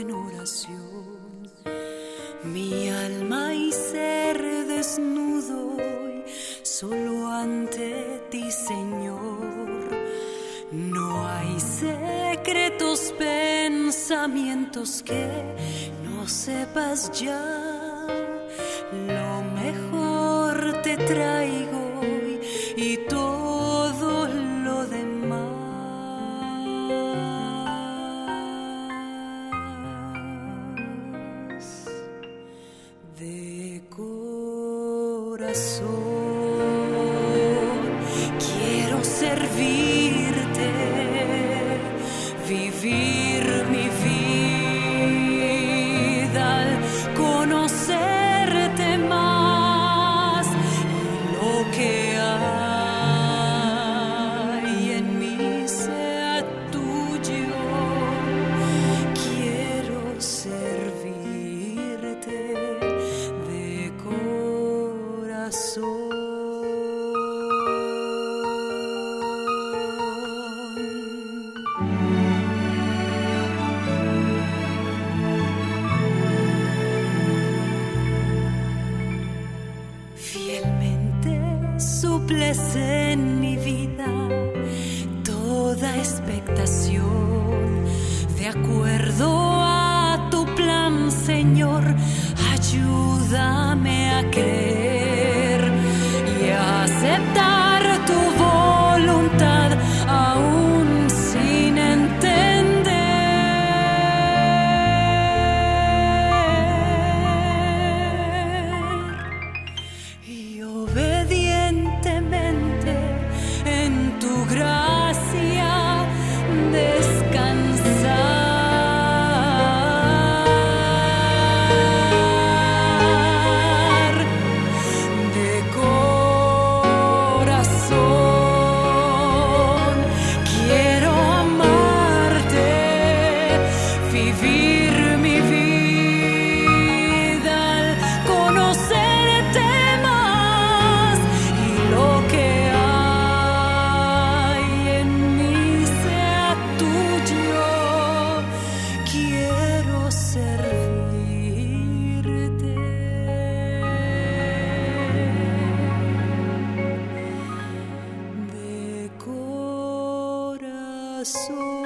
en oración. Mi alma y ser desnudo hoy, solo ante ti, Señor. No hay secretos, pensamientos que no sepas ya. Lo mejor te trae corazón. Quiero servir. en mi vida toda expectación. De acuerdo a tu plan, Señor, ayúdame a creer. programa. sou